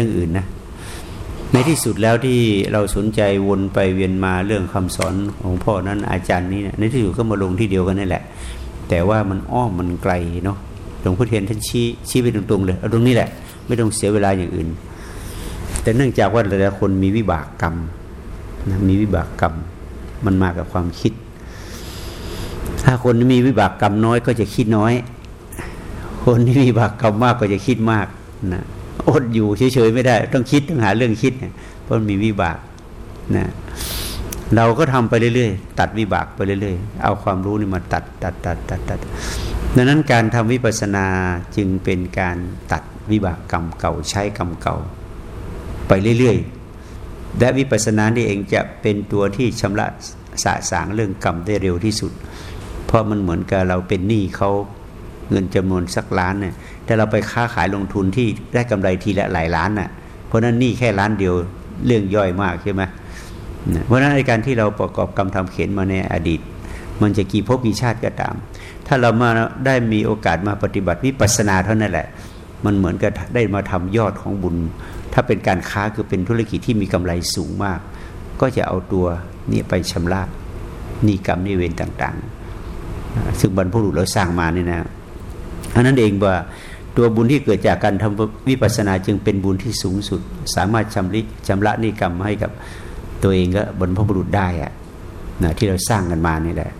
รื่องอื่นนะในที่สุดแล้วที่เราสนใจวนไปเวียนมาเรื่องคำสอนของพ่อนั้นอาจารย์นี้ในที่สุดก็มาลงที่เดียวกันนี่แหละ แต่ว่ามันอ้อมมันไกลเนาะหลวงพ่อเทียนท่านชี้ชี้ไปตรงๆเลยเอาตรงนี้แหละ ไม่ต้องเสียเวลาอย่างอื่น แต่เนื่องจากว่าแต่ละคนมีวิบากกรรมนะมีวิบากกรรมมันมากับความคิด ถ้าคนมีวิบากกรรมน้อยก็จะคิดน้อย คนที่มีวิบากกรรมมากก็จะคิดมากนะ อดอยู่เฉยๆไม่ได้ ต้องคิดต้องหาเรื่องคิดเพราะมีวิบากนะเราก็ทำไปเรื่อยๆ ตัดวิบากไปเรื่อยๆ เอาความรู้นี่มาตัดตัดตัดตัดตัดดังนั้นการทำวิปัสสนาจึงเป็นการตัดวิบากกรรมเก่าใช้กรรมเก่า ไปเรื่อยๆ และวิปัสสนานี่เองจะเป็นตัวที่ชำระสะสางเรื่องกรรมได้เร็วที่สุด เพราะมันเหมือนกับเราเป็นหนี้เขาเงินจำนวนสักล้านเนี่ย แต่เราไปค้าขายลงทุนที่ได้กำไรทีละหลายล้านน่ะ เพราะนั้นนี่แค่ล้านเดียวเรื่องย่อยมากใช่ไหมเพราะนั้นในการที่เราประกอบกรรมทำเขียนมาในอดีต มันจะกี่ภพกี่ชาติก็ตาม ถ้าเรามาได้มีโอกาสมาปฏิบัติวิปัสสนาเท่านั้นแหละ มันเหมือนกับได้มาทำยอดของบุญ ถ้าเป็นการค้าคือเป็นธุรกิจที่มีกำไรสูงมาก ก็จะเอาตัวนี่ไปชำระนิกรรมนิเวรต่างๆ ซึ่งบรรพบุรุษเราสร้างมานี่นะอันนั้นเองว่า ตัวบุญที่เกิดจากการทำวิปัสสนาจึงเป็นบุญที่สูงสุด สามารถชำริชำระนิกรรมให้กับตัวเองก็บรรพบุรุษได้อะนะที่เราสร้างกันมานี่แหละ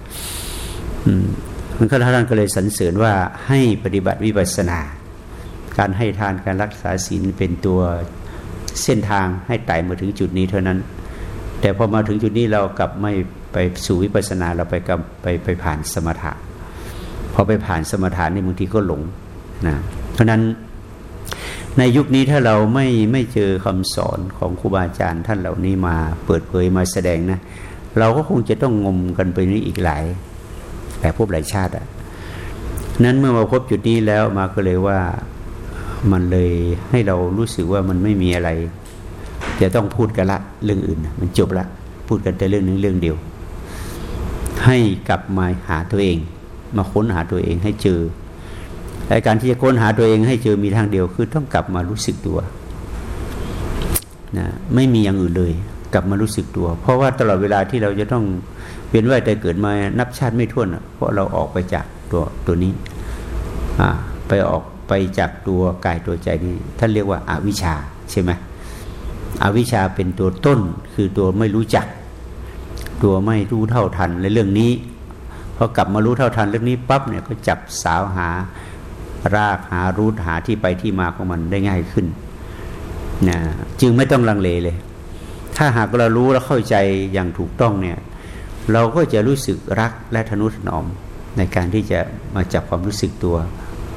มันก็ท่านก็เลยสรรเสริญว่าให้ปฏิบัติวิปัสสนา การให้ทานการรักษาศีลเป็นตัวเส้นทางให้ไต่มาถึงจุดนี้เท่านั้น แต่พอมาถึงจุดนี้เรากลับไม่ไปสู่วิปัสสนาเราไปกับไปไปผ่านสมถะพอไปผ่านสมถะนี่บางทีก็หลงนะ ราะนั้นในยุคนี้ถ้าเราไม่ไม่เจอคำสอนของครูบาอาจารย์ท่านเหล่านี้มาเปิดเผยมาแสดงนะ เราก็คงจะต้องงมกันไปนี้อีกหลายแต่พหลายชาติอะนั้นเมื่อมาพบจุดนี้แล้วมาก็เลยว่ามันเลยให้เรารู้สึกว่ามันไม่มีอะไร จะต้องพูดกันละเรื่องอื่น มันจบละพูดกันแต่เรื่องนึงเรื่องเดียว ให้กลับมาหาตัวเอง มาค้นหาตัวเองให้เจอ แต่การที่จะค้นหาตัวเองให้เจอมีทางเดียวคือต้องกลับมารู้สึกตัวนะไม่มีอย่างอื่นเลย กลับมารู้สึกตัว เพราะว่าตลอดเวลาที่เราจะต้องเวียนว่ายแต่เกิดมานับชาติไม่ถ้วนเพราะเราออกไปจากตัวตัวนี้ไปออกไปจากตัวกายตัวใจนี้ท่านเรียกว่าอาวิชชาใช่ไหมอวิชชาเป็นตัวต้นคือตัวไม่รู้จัก ตัวไม่รู้เท่าทันในเรื่องนี้พอกลับมารู้เท่าทันเรื่องนี้ปั๊บเนี่ยก็จับสาวหา รากหารูทหาที่ไปที่มาของมันได้ง่ายขึ้นนะจึงไม่ต้องลังเลเลย ถ้าหากเรารู้และเข้าใจอย่างถูกต้องเนี่ย เราก็จะรู้สึกรักและทนุถนอม ในการที่จะมาจับความรู้สึกตัว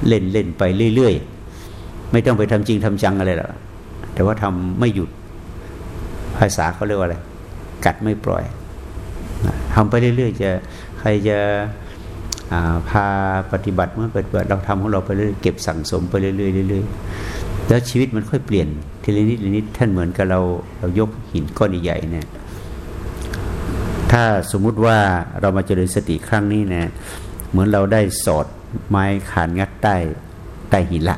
เล่นเล่นไปเรื่อยๆ ไม่ต้องไปทำจริงทำจังอะไรหรอกแต่ว่าทำไม่หยุดภาษาเขาเรียกว่าอะไร กัดไม่ปล่อยทำไปเรื่อยๆ จะใครจะ พาปฏิบัติเมื่อเปิดเปิดเราทำของเราไปเรื่อยเก็บสั่งสมไปเรื่อยๆเรื่อยๆแล้วชีวิตมันค่อยเปลี่ยนทีละนิดละนิดท่านเหมือนกับเราเรายกหินก้อนใหญ่ๆเนี่ยถ้าสมมุติว่าเรามาเจริญสติครั้งนี้นะเหมือนเราได้สอดไม้ขานงัดใต้ใต้หินละ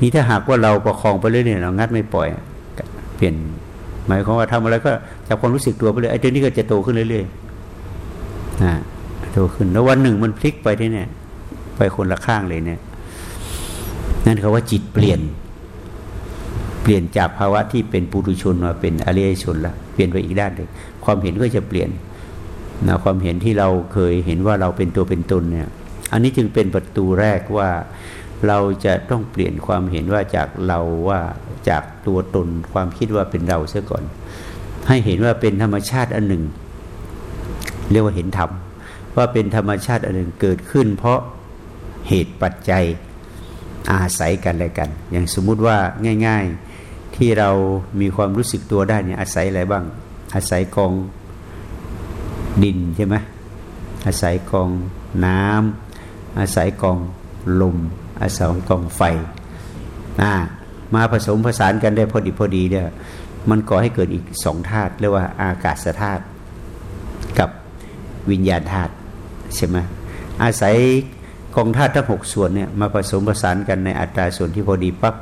นี่ถ้าหากว่าเราประคองไปเรื่อยๆเรางัดไม่ปล่อย เปลี่ยนหมายความว่าทำอะไรก็จับความรู้สึกตัวไปเลยไอ้ตัวนี้ก็จะโตขึ้นเรื่อยๆนะ โตขึ้น แล้ววันหนึ่งมันพลิกไปที่เนี่ย ไปคนละข้างเลยเนี่ย นั่นเขาว่าจิตเปลี่ยน เปลี่ยนจากภาวะที่เป็นปุถุชนมาเป็นอริยชนละเปลี่ยนไปอีกด้านเลยความเห็นก็จะเปลี่ยนนะความเห็นที่เราเคยเห็นว่าเราเป็นตัวเป็นตนเนี่ย อันนี้จึงเป็นประตูแรกว่าเราจะต้องเปลี่ยนความเห็นว่าจากเราว่าจากตัวตนความคิดว่าเป็นเราเสียก่อน ให้เห็นว่าเป็นธรรมชาติอันหนึ่ง เรียกว่าเห็นธรรม ว่าเป็นธรรมชาติอันหนึ่งเกิดขึ้น เพราะเหตุปัจจัยอาศัยกันอะไรกัน อย่างสมมุติว่าง่าย ๆที่เรามีความรู้สึกตัวได้เนี่ยอาศัยอะไรบ้าง อาศัยกองดินใช่ไหมอาศัยกองน้ำอาศัยกองลม อาศัยกองไฟนะมาผสมผสานกันได้พอดีพอดีเนี่ยมันก่อให้เกิดอีกสองธาตุเรียกว่าอากาศธาตุกับวิญญาณธาตุ ใช่ไหมอาศัยกองธาตุทั้งหกส่วนเนี่ยมาผสมผสานกันในอัตราส่วนที่พอดีปับ๊บ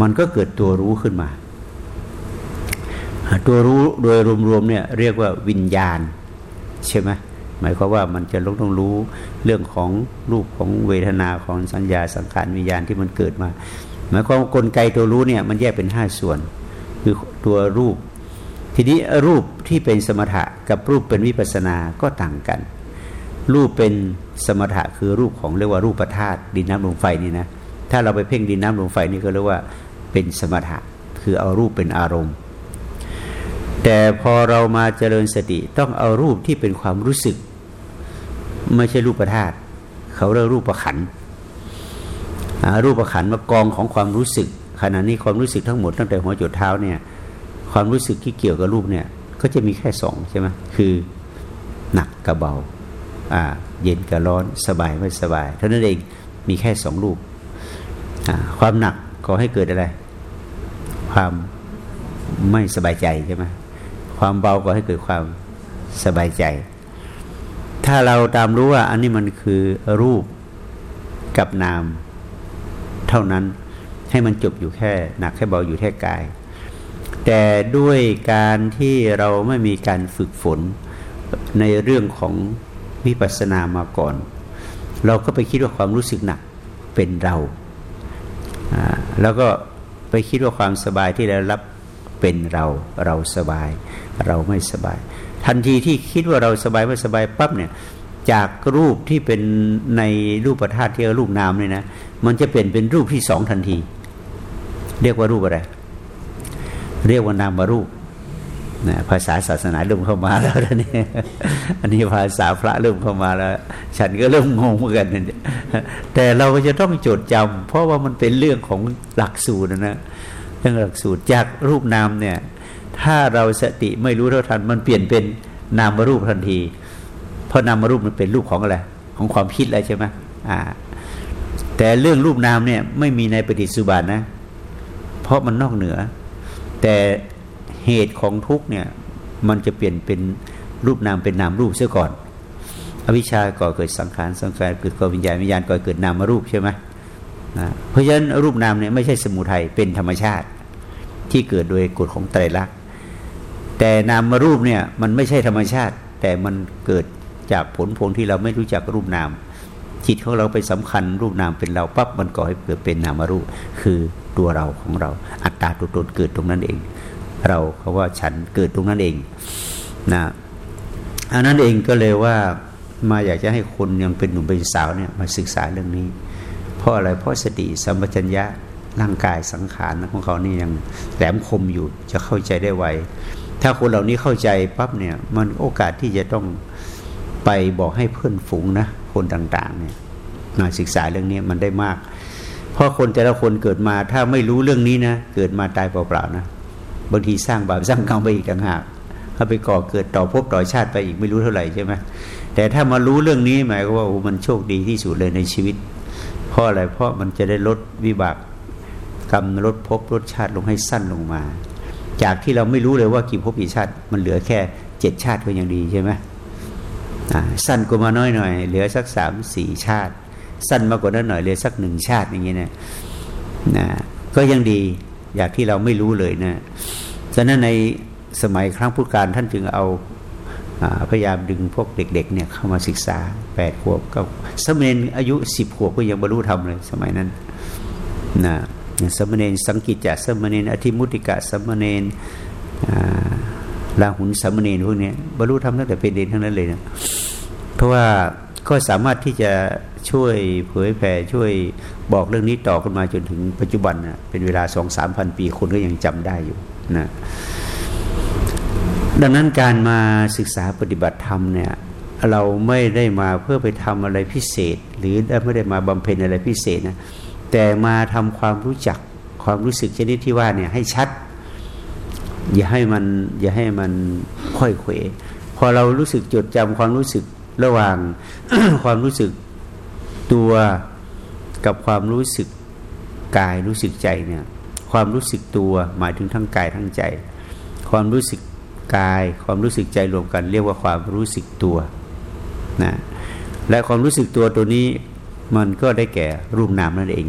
มันก็เกิดตัวรู้ขึ้นมา ตัวรู้โดยรวมๆเนี่ยเรียกว่าวิญญาณ ใช่ไหมหมายความว่ามันจะต้องรู้เรื่องของรูปของเวทนาของสัญญาสังขารวิญญาณที่มันเกิดมา หมายความกลไกตัวรู้เนี่ยมันแยกเป็นห้าส่วน คือตัวรูป ทีนี้รูปที่เป็นสมถะกับรูปเป็นวิปัสนาก็ต่างกัน รูปเป็นสมถะคือรูปของเรียกว่ารูปธาตุดินน้ำลมไฟนี่นะถ้าเราไปเพ่งดินน้ำลมไฟนี่ก็เรียกว่าเป็นสมถะคือเอารูปเป็นอารมณ์ แต่พอเรามาเจริญสติต้องเอารูปที่เป็นความรู้สึก ไม่ใช่รูปธาตุเขาเรียกรูปประขันรูปประขันมากองของความรู้สึก ขณะนี้ความรู้สึกทั้งหมดตั้งแต่หัวจุดเท้าเนี่ยความรู้สึกที่เกี่ยวกับรูปเนี่ยก็จะมีแค่สองใช่ไหมคือหนักกับเบา อ่า เย็นกับร้อนสบายไม่สบาย เท่านั้นเองมีแค่สองรูปความหนักก่อให้เกิดอะไร ความไม่สบายใจใช่ไหมความเบาก่อให้เกิดความสบายใจ ถ้าเราตามรู้ว่า อันนี้มันคือรูปกับนาม เท่านั้นให้มันจบอยู่แค่ หนักแค่เบาอยู่แค่กาย แต่ด้วยการที่เราไม่มีการฝึกฝนในเรื่องของ วิปัสสนามาก่อน เราก็ไปคิดว่าความรู้สึกหนักเป็นเราแล้วก็ไปคิดว่าความสบายที่ได้รับเป็นเรา เราสบาย เราไม่สบาย ทันทีที่คิดว่าเราสบายไม่สบายปั๊บเนี่ย จากรูปที่เป็นในรูปธาตุที่รูปนามเนี่ยนะ มันจะเปลี่ยนเป็นรูปที่สองทันที เรียกว่ารูปอะไร เรียกว่านามารูป นะภาษาศาสนาเริ่มเข้ามาแล้วนี่อันนี้ภาษาพระเริ่มเข้ามาแล้ว ฉันก็เริ่มงงเหมือนกันแต่เราก็จะต้องจดจำเพราะว่ามันเป็นเรื่องของหลักสูตรนะเรื่องหลักสูตรจากรูปนามเนี่ย ถ้าเราสติไม่รู้เท่าทัน มันเปลี่ยนเป็นนามรูปทันที เพราะนามรูปมันเป็นรูปของอะไรของความคิดอะไรใช่ไหมอ่า แต่เรื่องรูปนามเนี่ยไม่มีในปฏิสุบานนะ เพราะมันนอกเหนือ แต่ เหตุของทุกเนี่ยมันจะเปลี่ยนเป็นรูปนามเป็นนามรูปเสียก่อน อวิชาก่อเกิดสังขารสังขารเกิดกวิญญาณวิญญาณก่อเกิดนามรูปใช่ไหมนะเพราะฉะนั้นรูปนามเนี่ยไม่ใช่สมุทัยเป็นธรรมชาติที่เกิดโดยกฎของไตรลักษณ์แต่นามรูปเนี่ยมันไม่ใช่ธรรมชาติ แต่มันเกิดจากผลพวงที่เราไม่รู้จักรูปนาม จิตของเราไปสำคัญรูปนามเป็นเราปั๊บมันก่อให้เกิดเป็นนามรูป คือตัวเราของเราอัตตาตัวตนเกิดตรงนั้นเอง เราเขาว่าฉันเกิดตรงนั้นเองนะอันนั้นเองก็เลยว่ามาอยากจะให้คนยังเป็นหนุ่มเป็นสาวเนี่ยมาศึกษาเรื่องนี้ เพราะอะไรเพราะสติสัมปชัญญะร่างกายสังขารของเขานี่ยังแหลมคมอยู่จะเข้าใจได้ไวถ้าคนเหล่านี้เข้าใจปั๊บเนี่ย มันโอกาสที่จะต้องไปบอกให้เพื่อนฝูงนะคนต่าง ๆ เนี่ยมาศึกษาเรื่องนี้มันได้มาก เพราะคนแต่ละคนเกิดมาถ้าไม่รู้เรื่องนี้นะเกิดมาตายเปล่าๆนะ บางทีสร้างบาปสร้างกรรมไปอีกต่างหากถ้าไปก่อเกิดต่อภพต่อชาติไปอีกไม่รู้เท่าไหร่ใช่ไหมแต่ถ้ามารู้เรื่องนี้หมายก็ว่ามันโชคดีที่สุดเลยในชีวิต เพราะอะไรเพราะมันจะได้ลดวิบากกรรมลดภพลดชาติลงให้สั้นลงมา จากที่เราไม่รู้เลยว่ากี่ภพกี่ชาติ มันเหลือแค่เจ็ดชาติก็ยังดีใช่ไหมสั้นกว่ามาน้อยหน่อย เหลือสักสามสี่ชาติ สั้นมากกว่านั้นหน่อยเหลือสักหนึ่งชาติอย่างเงี้ยนะนะก็ยังดี อยากที่เราไม่รู้เลยนะฉะนั้นในสมัยครั้งพุทธกาลท่านจึงเอาพยายามดึงพวกเด็กๆเนี่ยเข้ามาศึกษาแปดขวบก็สมณอายุสิบขวบก็ยังบรรลุธรรมเลย สมัยนั้นนะสมณเณรสังกิจจะสมณเณรอธิมุติกะสมณเณรลาหุนสมณเณรพวกนี้บรรลุธรรมตั้งแต่เป็นเด็กทั้งนั้นเลยนะเพราะว่าก็สามารถที่จะ ช่วยเผยแผ่ช่วยบอกเรื่องนี้ต่อกันมาจนถึงปัจจุบันนะเป็นเวลาสองสามพันปีคนก็ยังจำได้อยู่นะดังนั้นการมาศึกษาปฏิบัติธรรมเนี่ยเราไม่ได้มาเพื่อไปทำอะไรพิเศษ หรือไม่ได้มาบำเพ็ญอะไรพิเศษนะแต่มาทำความรู้จักความรู้สึกชนิดที่ว่าเนี่ยให้ชัด อย่าให้มันอย่าให้มันค่อยเขวพอเรารู้สึกจดจำความรู้สึกระหว่างความรู้สึก ตัวกับความรู้สึกกายรู้สึกใจเนี่ย ความรู้สึกตัวหมายถึงทั้งกายทั้งใจ ความรู้สึกกาย ความรู้สึกใจรวมกัน เรียกว่าความรู้สึกตัวนะและความรู้สึกตัวตัวนี้มันก็ได้แก่รูปนามนั่นเอง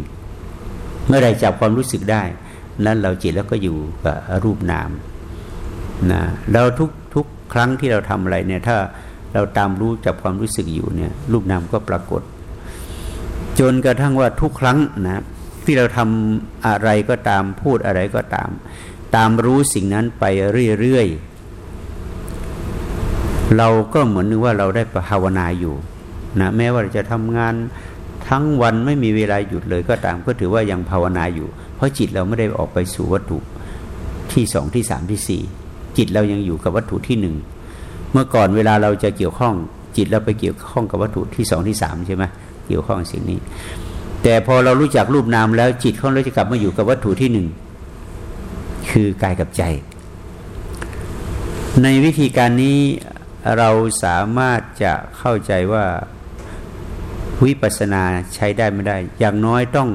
เมื่อใดจับความรู้สึกได้ นั้นเราจิตแล้วก็อยู่กับรูปนามนะเราทุกทุกครั้งที่เราทำอะไรเนี่ยถ้าเราตามรู้จับความรู้สึกอยู่เนี่ยรูปนามก็ปรากฏ จนกระทั่งว่าทุกครั้งนะที่เราทำอะไรก็ตามพูดอะไรก็ตาม ตามรู้สิ่งนั้นไปเรื่อยๆเราก็เหมือนนึกว่าเราได้ภาวนาอยู่นะแม้ว่าจะทำงานทั้งวันไม่มีเวลาหยุดเลยก็ตามก็ถือว่ายังภาวนาอยู่ เพราะจิตเราไม่ได้ออกไปสู่วัตถุที่สองที่สามที่สี่จิตเรายังอยู่กับวัตถุที่หนึ่งเมื่อก่อนเวลาเราจะเกี่ยวข้องจิตเราไปเกี่ยวข้องกับวัตถุที่สองที่สามใช่ไหม เกี่ยวข้องสิ่งนี้ แต่พอเรารู้จักรูปนามแล้วจิตของเราจะกลับมาอยู่กับวัตถุที่หนึ่งคือกายกับใจ ในวิธีการนี้เราสามารถจะเข้าใจว่าวิปัสนาใช้ได้ไม่ได้ อย่างน้อยต้อง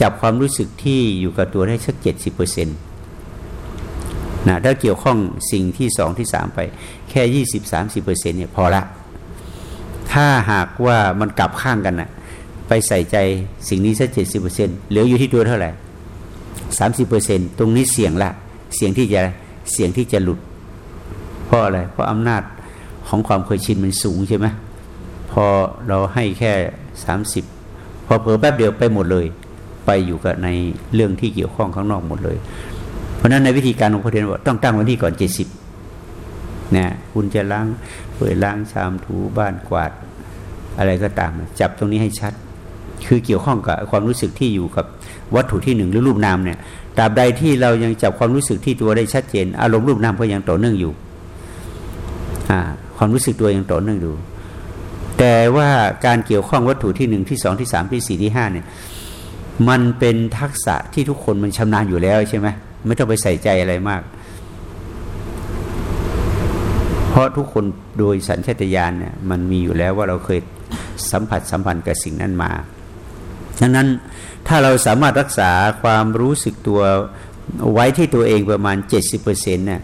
จับความรู้สึกที่อยู่กับตัวได้สักเจ็ดสิบเปอร์เซ็นต์นะถ้าเกี่ยวข้องสิ่งที่สองที่สามไป แค่ยี่สิบสามสิบเปอร์เซ็นต์เนี่ยพอละ ถ้าหากว่ามันกลับข้างกันนะไปใส่ใจสิ่งนี้สักเจ็ดสิบเปอร์เซ็นต์เหลืออยู่ที่ตัวเท่าไหร่สามสิบเปอร์เซ็นต์ตรงนี้เสี่ยงละเสี่ยงที่จะเสี่ยงที่จะหลุด เพราะอะไร เพราะอำนาจของความเคยชินมันสูงใช่ไหมพอเราให้แค่สามสิบพอเผลอแป๊บเดียวไปหมดเลย ไปอยู่กับในเรื่องที่เกี่ยวข้องข้างนอกหมดเลย เพราะนั้นในวิธีการของพระเทนบอกต้องตั้งไว้ที่ก่อนเจ็ดสิบ นี่ยคุณจะล้างเปิดล้างชามถูบ้านกวาด อะไรก็ตาม จับตรงนี้ให้ชัด คือเกี่ยวข้องกับความรู้สึกที่อยู่กับวัตถุที่หนึ่งหรือรูปนามเนี่ยตราบใดที่เรายังจับความรู้สึกที่ตัวได้ชัดเจน อารมณ์รูปนามก็ยังต่อเนื่องอยู่ความรู้สึกตัวยังต่อเนื่องอยู่แต่ว่าการเกี่ยวข้องวัตถุที่หนึ่งที่สองที่สามที่สี่ที่ห้าเนี่ยมันเป็นทักษะที่ทุกคนมันชำนาญอยู่แล้วใช่ไหมไม่ต้องไปใส่ใจอะไรมาก ราะทุกคนโดยสัญชาตญาณเนี่ยมันมีอยู่แล้วว่าเราเคยสัมผัสสัมพันธ์กับสิ่งนั้นมาดังนั้นถ้าเราสามารถรักษาความรู้สึกตัวไว้ที่ตัวเองประมาณ 70%เนี่ย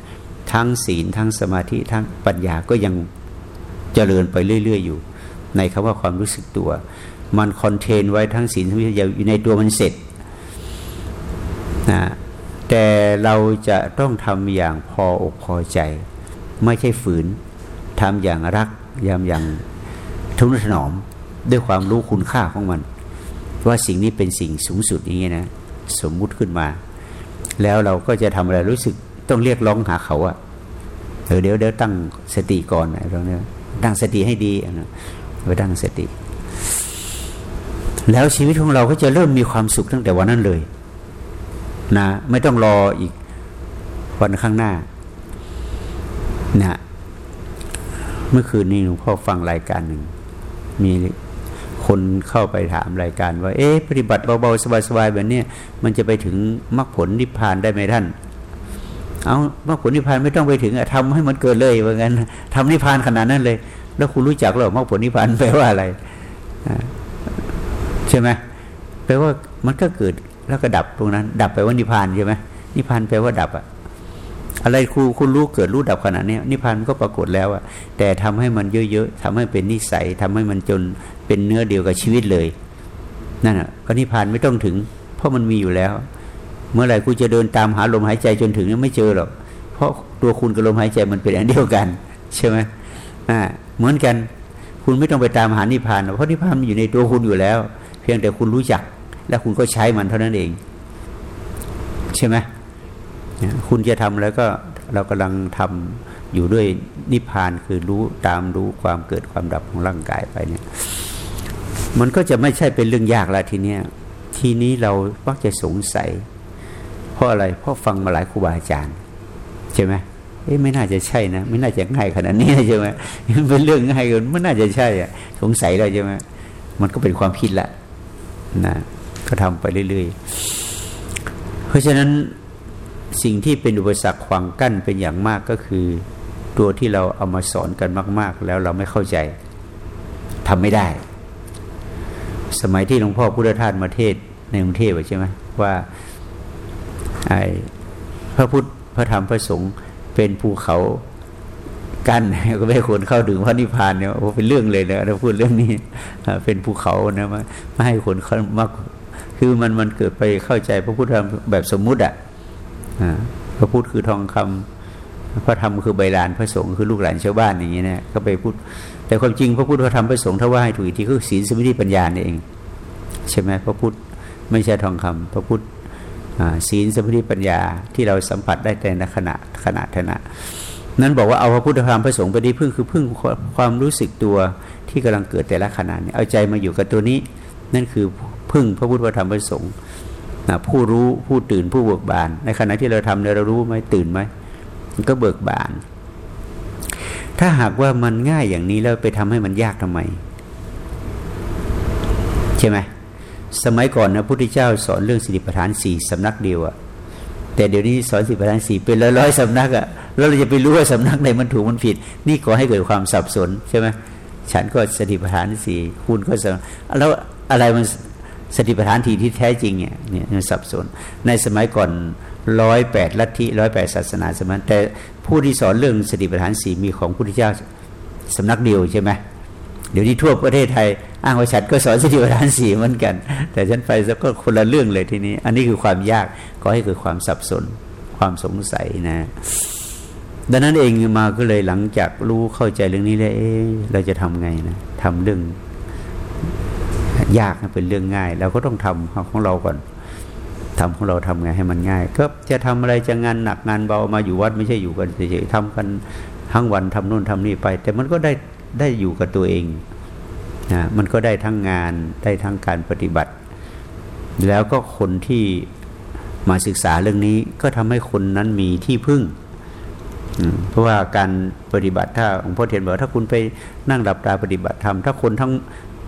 ทั้งศีลทั้งสมาธิทั้งปัญญาก็ยังเจริญไปเรื่อย ๆ อยู่ ในคำว่าความรู้สึกตัว มันคอนเทนไว้ทั้งศีลทั้งวิทยาอยู่ในตัวมันเสร็จนะแต่เราจะต้องทำอย่างพออกพอใจ ไม่ใช่ฝืนทำอย่างรักยามอย่างทุนถนอมด้วยความรู้คุณค่าของมัน ว่าสิ่งนี้เป็นสิ่งสูงสุดอย่างนี้นะสมมุติขึ้นมา แล้วเราก็จะทำอะไรรู้สึกต้องเรียกร้องหาเขาอะเดี๋ยวเดี๋ยวตั้งสติก่อนอะไรตรงนี้ตั้งสติให้ดีนะไปตั้งสติ แล้วชีวิตของเราก็จะเริ่มมีความสุขตั้งแต่วันนั้นเลย นะ ไม่ต้องรออีกวันข้างหน้า นะเมื่อคืนนี้หลวงพ่อฟังรายการหนึ่ง มีคนเข้าไปถามรายการว่า เอ๊ะปฏิบัติเบาๆสบายๆแบบนี้มันจะไปถึงมรรคผลนิพพานได้ไหมท่าน เอามรรคผลนิพพานไม่ต้องไปถึงอะทำให้มันเกิดเลยว่างั้นทำนิพพานขนาดนั้นเลย แล้วคุณรู้จักหรอมรรคผลนิพพานแปลว่าอะไรใช่ไหมแปลว่ามันก็เกิดแล้วก็ดับตรงนั้น ดับไปว่านิพพานใช่ไหมนิพพานแปลว่าดับอะ อะไรครูคุณรู้เกิดรู้ดับขนาดนี้นิพพานก็ปรากฏแล้วอะแต่ทำให้มันเยอะๆทำให้เป็นนิสัยทำให้มันจนเป็นเนื้อเดียวกับชีวิตเลยนั่นอะก็นิพพานไม่ต้องถึง เพราะมันมีอยู่แล้ว เมื่อไหร่คุณจะเดินตามหาลมหายใจจนถึงนี่ไม่เจอหรอกเพราะตัวคุณกับลมหายใจมันเป็นอันเดียวกัน ใช่ไหมอ่าเหมือนกันคุณไม่ต้องไปตามหานิพพาน เพราะนิพพานมันอยู่ในตัวคุณอยู่แล้ว เพียงแต่คุณรู้จัก และคุณก็ใช้มันเท่านั้นเอง ใช่ไหม คุณจะทำแล้วก็เรากำลังทำอยู่ด้วยนิพพานคือรู้ตามรู้ความเกิดความดับของร่างกายไปเนี่ยมันก็จะไม่ใช่เป็นเรื่องยากล้วทีเนี้ยทีนี้เรามักจะสงสัย เพราะอะไรเพราะฟังมาหลายครูบาอาจารย์ใช่ไหมเอ๊ะไม่น่าจะใช่นะ ไม่น่าจะง่ายขนาดนี้ใช่ไหมเป็นเรื่องง่ายกันไม่น่าจะใช่อะสงสัยแล้วใช่ไหมมันก็เป็นความคิดละนะก็ทำไปเรื่อยๆ เพราะฉะนั้น สิ่งที่เป็นอุปสรรคขวางกั้นเป็นอย่างมากก็คือ ตัวที่เราเอามาสอนกันมาก ๆ แล้วเราไม่เข้าใจทำไม่ได้ สมัยที่หลวงพ่อพุทธทาสมาเทศในกรุงเทพใช่ไหมว่าไอ้พระพุทธพระธรรมพระสงฆ์เป็นภูเขากั้นก็ไม่ควรเข้าถึงพระนิพพานเนี่ยโอ้เป็นเรื่องเลยนะถ้าพูดเรื่องนี้เป็นภูเขานะมาไม่ให้คนเข้ามาคือมันมันเกิดไปเข้าใจพระพุทธธรรมแบบสมมุติอะ พระพุทธคือทองคำพระธรรมคือใบลานพระสงฆ์คือลูกหลานชาวบ้านอย่างนี้นะก็ไปพูด แต่ความจริงพระพุทธพระธรรมพระสงฆ์ถ้าว่าให้ถูกทีคือศีลสมาธิปัญญาเอง ใช่ไหมพระพุทธไม่ใช่ทองคำพระพุทธศีลสมาธิปัญญาที่เราสัมผัสได้แต่ในขณะขณะขณะนั้นบอกว่าเอาพระพุทธธรรมพระสงฆ์ไปดีพึ่งคือพึ่งความรู้สึกตัวที่กำลังเกิดแต่ละขณะเนี้เอาใจมาอยู่กับตัวนี้ นั่นคือพึ่งพระพุทธธรรมพระสงฆ์ ผู้รู้ผู้ตื่นผู้เบิกบาน ในขณะที่เราทำเรารู้ไหมตื่นไหมมันก็เบิกบาน ถ้าหากว่ามันง่ายอย่างนี้แล้วไปทำให้มันยากทำไม ใช่ไหมสมัยก่อนนะพุทธเจ้าสอนเรื่องสติปัฏฐานสี่สำนักเดียวอะแต่เดี๋ยวนี้สอนสติปัฏฐานสี่เป็นร้อยๆสำนักอะแล้วเราจะไปรู้ว่าสำนักไหนมันถูกมันผิด นี่ก่อให้เกิดความสับสนใช่ไหมฉันก็สติปัฏฐานสี่คุณก็สแล้วอะไรมัน สติปัฏฐานทีที่แท้จริงเนี่ยเนี่ยสับสน ในสมัยก่อนร้อยแปดลัทธิร้อยแปดศาสนาสมัยแต่ผู้ที่สอนเรื่องสติปัฏฐานสี่มีของพุทธเจ้าสำนักเดียวใช่ไหมเดี๋ยวนี้ทั่วประเทศไทย อ้างว่าฉันก็สอนสติปัฏฐานสี่เหมือนกัน แต่ฉันไปแล้วก็คนละเรื่องเลยทีนี้ อันนี้คือความยากก็ให้เกิดความสับสน ความสงสัยนะ ดังนั้นเองมาก็เลยหลังจากรู้เข้าใจเรื่องนี้แล้วเอ๊เราจะทำไงนะทำเรื่อง ยากเป็นเรื่องง่าย เราก็ต้องทำของเราก่อนทำของเราทำไงให้มันง่าย ก็จะทำอะไรจะงานหนักงานเบามาอยู่วัดไม่ใช่อยู่กันเฉยๆทำกันทั้งวันทำนู่นทำนี่ไป แต่มันก็ได้ได้อยู่กับตัวเองนะมันก็ได้ทั้งงานได้ทั้งการปฏิบัติ แล้วก็คนที่มาศึกษาเรื่องนี้ก็ทำให้คนนั้นมีที่พึ่งเพราะว่าการปฏิบัติถ้าหลวงพ่อเทียนบอกถ้าคุณไปนั่งหลับตาปฏิบัติธรรมถ้าคนทั้ง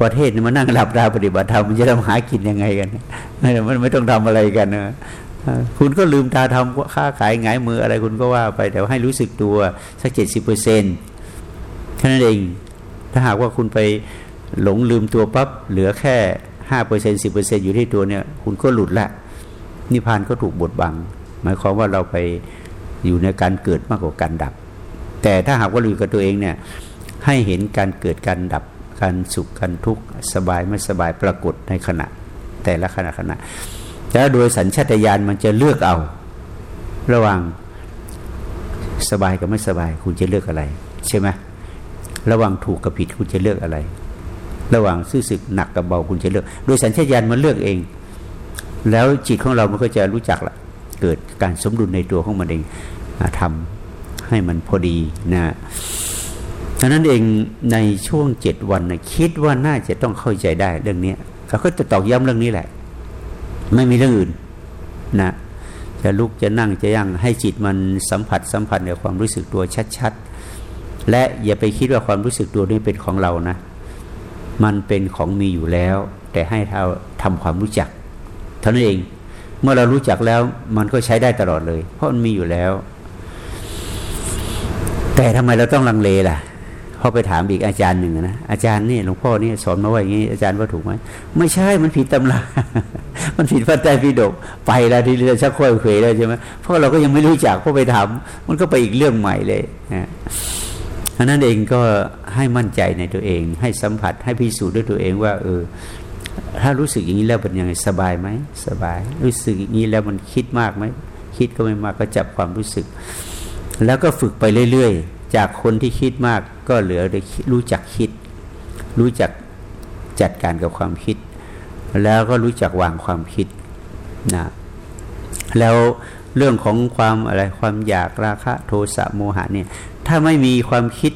ประเทศมานั่งหลับตาปฏิบัติธรรมมันจะทำหากินยังไงกันมันไม่ต้องทำอะไรกันนะคุณก็ลืมตาทำค้าขายงายมืออะไรคุณก็ว่าไปแต่ให้รู้สึกตัวสักเจ็ดสิบเปอร์เซ็นต์แค่นั้นเอง ถ้าหากว่าคุณไปหลงลืมตัวปั๊บเหลือแค่ห้าเปอร์เซ็นสิบเปอร์เซ็นอยู่ที่ตัวเนี่ย คุณก็หลุดละนิพพานก็ถูกบดบัง หมายความว่าเราไปอยู่ในการเกิดมากกว่าการดับ แต่ถ้าหากว่าเราอยู่กับตัวเองเนี่ยให้เห็นการเกิดการดับ การสุขการทุกข์สบายไม่สบายปรากฏในขณะ แต่ละขณะขณะแล้วโดยสัญชาตญาณมันจะเลือกเอา ระหว่างสบายกับไม่สบาย คุณจะเลือกอะไร ใช่ไหมระหว่างถูกกับผิดคุณจะเลือกอะไร ระหว่างซื่อสึกหนักกับเบาคุณจะเลือก โดยสัญชาตญาณมันเลือกเอง แล้วจิตของเรามันก็จะรู้จักละเกิดการสมดุลในตัวของมันเองทำให้มันพอดีนะ ดังนั้นเองในช่วงเจ็ดวันนะคิดว่าน่าจะต้องเข้าใจได้เรื่องนี้เราก็จะตอกย้ำเรื่องนี้แหละ ไม่มีเรื่องอื่นนะจะลุกจะนั่งจะยั่งให้จิตมันสัมผัสสัมพันธ์กับความรู้สึกตัวชัดๆ และอย่าไปคิดว่าความรู้สึกตัวนี้เป็นของเรานะ มันเป็นของมีอยู่แล้ว แต่ให้เราทำความรู้จัก เท่านั้นเองเมื่อเรารู้จักแล้วมันก็ใช้ได้ตลอดเลย เพราะมันมีอยู่แล้ว แต่ทำไมเราต้องลังเลล่ะ อไปถามอีกอาจารย์หนึ่งนะอาจารย์นี่หลวงพ่อนี่สอนมาว่าอย่างนี้อาจารย์ว่าถูกไหมไม่ใช่มันผิดตำรามันผิดพระไตรปิฎกไปแล้วที่เรือชักค่อยเขวแล้วใช่ไหมเพราะเราก็ยังไม่รู้จักพอไปถามมันก็ไปอีกเรื่องใหม่เลยนะอันนั้นเองก็ให้มั่นใจในตัวเอง ให้สัมผัสให้พิสูจน์ด้วยตัวเองว่า เออ ถ้ารู้สึกอย่างนี้แล้วเป็นยังไงสบายไหมสบาย รู้สึกอย่างนี้แล้วมันคิดมากไหมคิดก็ไม่มากก็จับความรู้สึก แล้วก็ฝึกไปเรื่อยๆ จากคนที่คิดมากก็เหลือรู้จักคิด รู้จักจัดการกับความคิด แล้วก็รู้จักวางความคิดนะแล้วเรื่องของความอะไรความอยากราคะโทสะโมหะเนี่ยถ้าไม่มีความคิด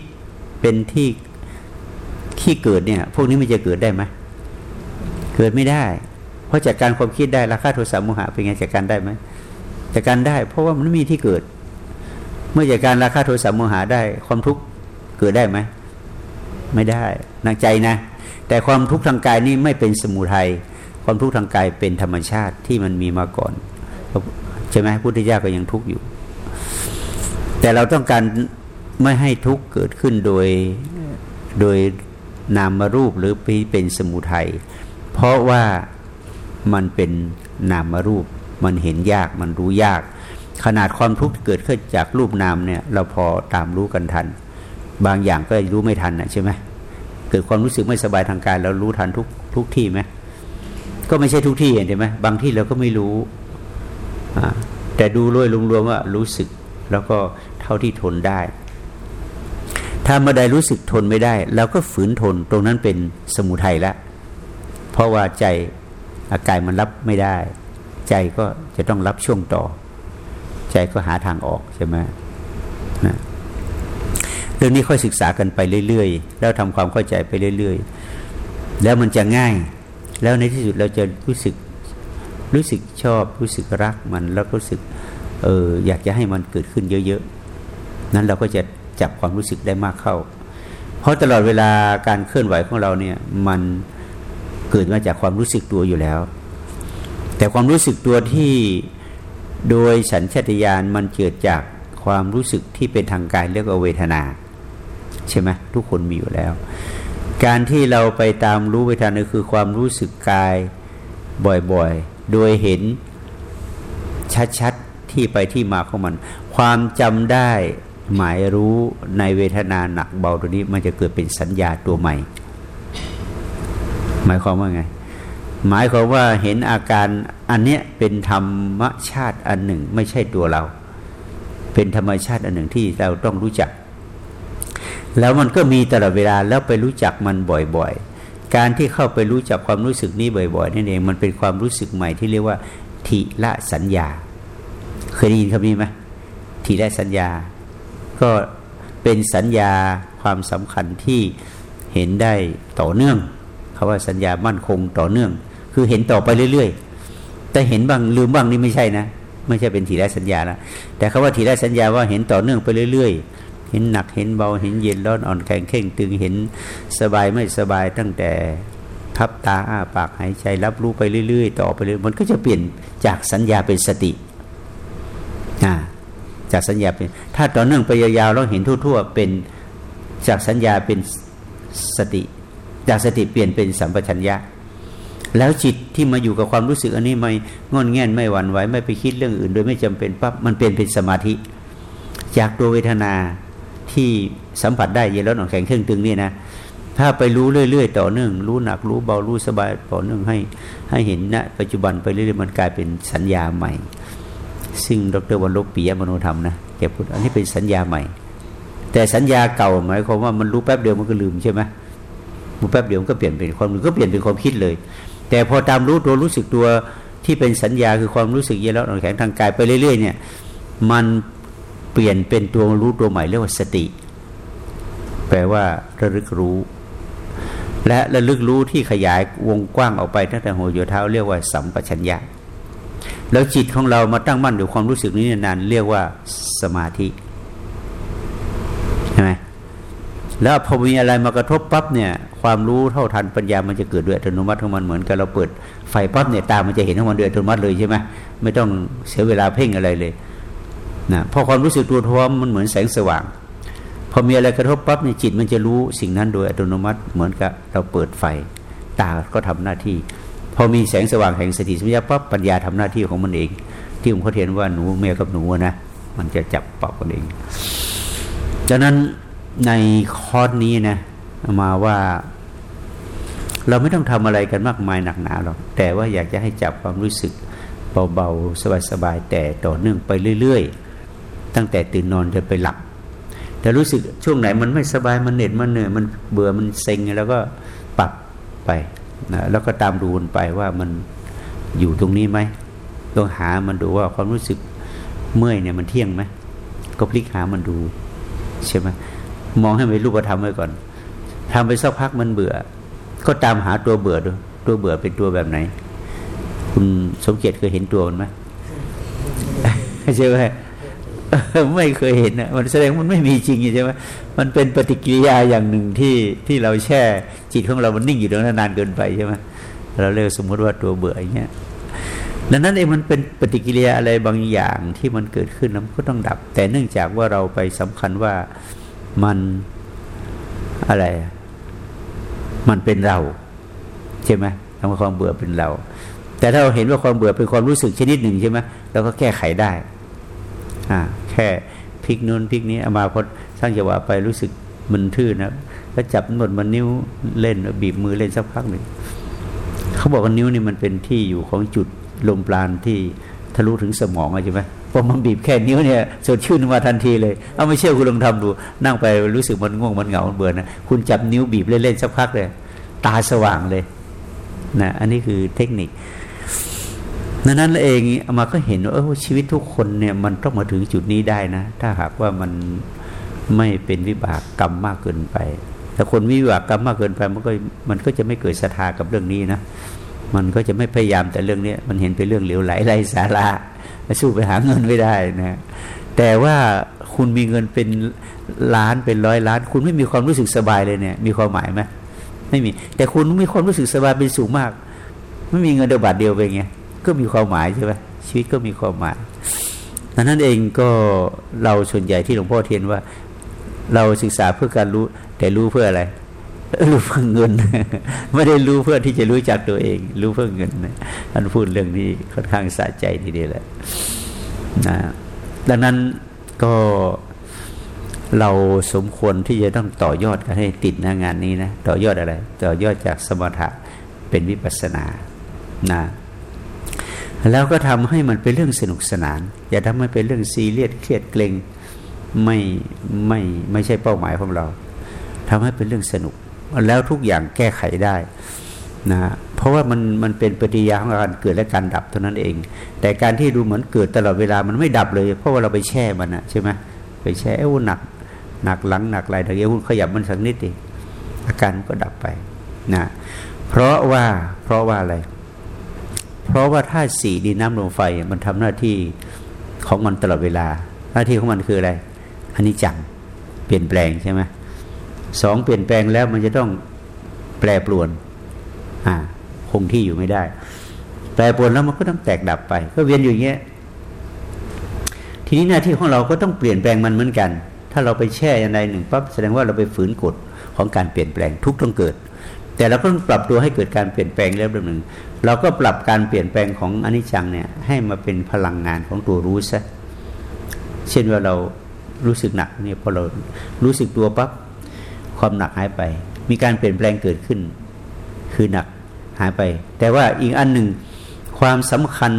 เป็นที่ที่เกิดเนี่ย พวกนี้มันจะเกิดได้ไหมเกิดไม่ได้ เพราะจัดการความคิดได้ราคาโทสะโมหะเป็นไงจัดการได้ไหมจัดการได้ เพราะว่ามันไม่มีที่เกิด มื่อจัดการราคาโทสะโมหะได้ ความทุกข์เกิดได้ไหมไม่ได้นักใจนะ แต่ความทุกข์ทางกายนี่ไม่เป็นสมุทัยความทุกข์ทางกายเป็นธรรมชาติที่มันมีมาก่อนใช่ไหมพุทธิยาก็ยังทุกข์อยู่ แต่เราต้องการไม่ให้ทุกข์เกิดขึ้นโดยโดยนามรูปหรือเป็นสมุทัยเพราะว่ามันเป็นนามรูป มันเห็นยากมันรู้ยาก ขนาดความทุกข์เกิดขึ้นจากรูปนามเนี่ย เราพอตามรู้กันทัน บางอย่างก็รู้ไม่ทันนะใช่ไหมเกิดความรู้สึกไม่สบายทางกายเรารู้ทันทุกทุกที่ไหมก็ไม่ใช่ทุกที่เห็นไหมบางที่เราก็ไม่รู้แต่ดูรวยรวมๆว่ารู้สึกแล้วก็เท่าที่ทนได้ ถ้าเมื่อใดรู้สึกทนไม่ได้เราก็ฝืนทนตรงนั้นเป็นสมุทัยละ เพราะว่าใจอากายมันรับไม่ได้ ใจก็จะต้องรับช่วงต่อ ใจก็หาทางออกใช่ไหมนะเรื่องนี้ค่อยศึกษากันไปเรื่อยๆ แล้วทำความเข้าใจไปเรื่อย ๆ แล้วมันจะง่าย แล้วในที่สุดเราจะรู้สึกรู้สึกชอบรู้สึกรักมัน แล้วรู้สึกเอออยากจะให้มันเกิดขึ้นเยอะๆ นั้นเราก็จะจับความรู้สึกได้มากเข้า เพราะตลอดเวลาการเคลื่อนไหวของเราเนี่ยมันเกิดมาจากความรู้สึกตัวอยู่แล้ว แต่ความรู้สึกตัวที่ โดยสัญชาตญาณมันเกิดจากความรู้สึกที่เป็นทางกายเรียกว่าเวทนา ใช่ไหมทุกคนมีอยู่แล้ว การที่เราไปตามรู้เวทนาคือความรู้สึกกายบ่อยๆ โดยเห็นชัดๆที่ไปที่มาของมัน ความจำได้หมายรู้ในเวทนาหนักเบาตัวนี้มันจะเกิดเป็นสัญญาตัวใหม่ หมายความว่าไง หมายความว่าเห็นอาการอันเนี้ยเป็นธรรมชาติอันหนึ่ง ไม่ใช่ตัวเรา เป็นธรรมชาติอันหนึ่งที่เราต้องรู้จัก แล้วมันก็มีตลอดเวลาแล้วไปรู้จักมันบ่อยๆ การที่เข้าไปรู้จักความรู้สึกนี้บ่อยๆนั่นเองมันเป็นความรู้สึกใหม่ที่เรียกว่าทิละสัญญา เคยได้ยินคำนี้ไหมทิละสัญญา ก็เป็นสัญญาความสำคัญที่เห็นได้ต่อเนื่องคาว่าสัญญามั่นคงต่อเนื่อง คือเห็นต่อไปเรื่อยๆ แต่เห็นบ้างลืมบ้างนี่ไม่ใช่นะ ไม่ใช่เป็นทีละสัญญาแล้วแต่คาว่าทีละสัญญาว่าเห็นต่อเนื่องไปเรื่อย ๆ เห็นหนักเห็นเบาเห็นเย็นร้อนอ่อนแข็งเข่งตึงเห็นสบายไม่สบายตั้งแต่ทับตาอ้าปากหายใจรับรู้ไปเรื่อยๆ ต่อไปเรื่อยมันก็จะเปลี่ยนจากสัญญาเป็นสติอ่าจากสัญญาเป็นถ้าต่อเนื่องไปยาวๆเราเห็นทั่ว ๆ เป็นจากสัญญาเป็นสติ จากสติเปลี่ยนเป็นสัมปชัญญะ แล้วจิตที่มาอยู่กับความรู้สึกอันนี้ไม่งอนแง่นไม่หวั่นไหวไม่ไปคิดเรื่องอื่น โดยไม่จำเป็นปั๊บมันเปลี่ยนเป็นสมาธิ จากตัวเวทนาที่สัมผัสได้เย็นร้อนอ่อนแข็งเครื่องตึงนี่นะถ้าไปรู้เรื่อย ๆ ต่อเนื่อง รู้หนักรู้เบารู้สบายต่อเนื่องให้ ให้เห็นณปัจจุบันไปเรื่อยๆมันกลายเป็นสัญญาใหม่ ซึ่งดรวันลบปียมโนธรรมนะแกพูดอันนี้เป็นสัญญาใหม่ แต่สัญญาเก่าหมายความว่ามันรู้แป๊บเดียวมันก็ลืมใช่ไหมรู้แป๊บเดียวมันก็เปลี่ยนเป็นความรู้ก็เปลี่ยนเป็นความคิดเลย แต่พอตามรู้ตัวรู้สึกตัวที่เป็นสัญญาคือความรู้สึกเย็นร้อนอ่อนแข็งทางกายไปเรื่อยๆเนี่ย มันเปลี่ยนเป็นตัวรู้ตัวใหม่เรียกว่าสติ แปลว่าระลึกรู้ และระลึกรู้ที่ขยายวงกว้างออกไปตั้งแต่หัวจนเท้าเรียกว่าสัมปชัญญะแล้วจิตของเรามาตั้งมั่นอยู่ความรู้สึกนี้นานเรียกว่าสมาธิใช่ไหม แล้วพอมีอะไรมากระทบปั๊บเนี่ย ความรู้เท่าทันปัญญามันจะเกิดด้วยอัตโนมัติของมันเหมือนกับเราเปิดไฟปั๊บเนี่ยตามันจะเห็นของมันด้วยอัตโนมัติเลยใช่ไหมไม่ต้องเสียเวลาเพ่งอะไรเลยนะพอความรู้สึกตัวท้อมมันเหมือนแสงสว่าง พอมีอะไรกระทบปั๊บในจิตมันจะรู้สิ่งนั้นโดยอัตโนมัติเหมือนกับเราเปิดไฟตาก็ทำหน้าที่ พอมีแสงสว่างแห่งสติสัมปชัญญะปั๊บปัญญาทำหน้าที่ของมันเอง ที่ผมเขาเห็นว่าหนูเมียกับหนูนะมันจะจับปรับกันเองดังนั้น ในคอร์สนี้นะมาว่าเราไม่ต้องทำอะไรกันมากมายหนักหนาหรอก แต่ว่าอยากจะให้จับความรู้สึกเบาๆ สบายๆ แต่ต่อเนื่องไปเรื่อยๆ ตั้งแต่ตื่นนอนจะไปหลับ แต่รู้สึกช่วงไหนมันไม่สบายมันเหน็ดมันเหนื่อยมันเบื่อมันเซ็งแล้วก็ปรับไปนะแล้วก็ตามดูไปว่ามันอยู่ตรงนี้ไหมต้องหามันดูว่าความรู้สึกเมื่อยเนี่ยมันเที่ยงไหมก็พลิกหามันดูใช่ไหม มองให้เป็นรูปธรรมไว้ก่อนทำไปสักพักมันเบื่อ ก็ตามหาตัวเบื่อดูตัวเบื่อเป็นตัวแบบไหน คุณสมเกียรติเคยเห็นตัวมันไหมใช่ไหมไม่เคยเห็นนะมันแสดงมันไม่มีจริงใช่ไหมมันเป็นปฏิกิริยาอย่างหนึ่งที่ที่เราแช่จิตของเรามันนิ่งอยู่ตรงนั้นนานเกินไปใช่ไหมเราเรียกสมมติว่าตัวเบื่ออย่างเงี้ยดังนั้นเองมันเป็นปฏิกิริยาอะไรบางอย่างที่มันเกิดขึ้นมันก็ต้องดับ แต่เนื่องจากว่าเราไปสำคัญว่า มันอะไร มันเป็นเรา ใช่ไหมทำความเบื่อเป็นเรา แต่ถ้าเราเห็นว่าความเบื่อเป็นความรู้สึกชนิดหนึ่งใช่ไหมเราก็แก้ไขได้อ่าแค่พลิกนู้นพลิกนี้เอามาพอสร้างจังหวะไปรู้สึกมันทื่อนะแล้วจับหมดมันนิ้วเล่นบีบมือเล่นสักพักหนึ่งเขาบอกว่านิ้วนี่มันเป็นที่อยู่ของจุดลมปราณที่ ทะลุถึงสมองใช่ไหมพอมันบีบแค่นิ้วเนี่ยสดชื่นมาทันทีเลย เอาไม่เชื่อคุณลองทำดู นั่งไปรู้สึกมันง่วงมันเหงามันเบื่อนะคุณจับนิ้วบีบเล่นๆสักพักเลย ตาสว่างเลยนะอันนี้คือเทคนิคดังนั้นเองเอามาก็เห็นว่าชีวิตทุกคนเนี่ยมันต้องมาถึงจุดนี้ได้นะ ถ้าหากว่ามันไม่เป็นวิบากกรรมมากเกินไป แต่คนวิบากกรรมมากเกินไปมันก็มันก็จะไม่เกิดศรัทธากับเรื่องนี้นะ มันก็จะไม่พยายามแต่เรื่องนี้มันเห็นเป็นเรื่องเหลวไหลไร้สาระสู้ไปหาเงินไม่ได้นะแต่ว่าคุณมีเงินเป็นล้านเป็นร้อยล้าน คุณไม่มีความรู้สึกสบายเลยเนี่ย มีความหมายไหมไม่มี แต่คุณมีความรู้สึกสบายเป็นสูงมาก ไม่มีเงินเดือนบาทเดียวไปไงก็มีความหมายใช่ไหมชีวิตก็มีความหมายดังนั้นเองก็เราส่วนใหญ่ที่หลวงพ่อเทียนว่า เราศึกษาเพื่อการรู้ แต่รู้เพื่ออะไร รู้เพื่อเงิน ไม่ได้รู้เพื่อที่จะรู้จักตัวเอง รู้เพื่อเงินท่านพูดเรื่องนี้ค่อนข้างสะใจทีเดียวแหละนะดังนั้นก็เราสมควรที่จะต้องต่อยอดกันให้ติดนะงานนี้นะต่อยอดอะไร ต่อยอดจากสมถะเป็นวิปัสสนานะแล้วก็ทำให้มันเป็นเรื่องสนุกสนาน อย่าทำให้เป็นเรื่องซีเรียสเครียดเกรงไม่ไม่ไม่ใช่เป้าหมายของเราทำให้เป็นเรื่องสนุก แล้วทุกอย่างแก้ไขได้นะเพราะว่ามันมันเป็นปฏิยาของการเกิดและการดับเท่านั้นเอง แต่การที่ดูเหมือนเกิดตลอดเวลามันไม่ดับเลย เพราะว่าเราไปแช่มันนะใช่ไหมไปแช่เอ้หนักหนักหลังหนักไหลตะเกียบขยับมันสักนิดเองอาการก็ดับไปนะเพราะว่าเพราะว่าอะไร เพราะว่าธาตุสีดินน้ำลมไฟมันทำหน้าที่ของมันตลอดเวลา หน้าที่ของมันคืออะไรอันนี้จังเปลี่ยนแปลงใช่ไหม สองเปลี่ยนแปลงแล้วมันจะต้องแปรปรวนอ่าคงที่อยู่ไม่ได้ แปรปรวนแล้วมันก็ต้องแตกดับไป ก็เวียนอยู่อย่างเงี้ยทีนี้หน้าที่ของเราก็ต้องเปลี่ยนแปลงมันเหมือนกัน ถ้าเราไปแช่อยันใดหนึ่งปั๊บแสดงว่าเราไปฝืนกฎของการเปลี่ยนแปลงทุกต้องเกิด แต่เราก็ต้องปรับตัวให้เกิดการเปลี่ยนแปลงแล้วหนึ่งเราก็ปรับการเปลี่ยนแปลงของอนิจจังเนี่ยให้มาเป็นพลังงานของตัวรู้ซะเช่นว่าเรารู้สึกหนักเนี่ยพอเรารู้สึกตัวปั๊บ ความหนักหายไป มีการเปลี่ยนแปลงเกิดขึ้น คือหนักหายไป แต่ว่าอีกอันหนึ่งความสำคัญ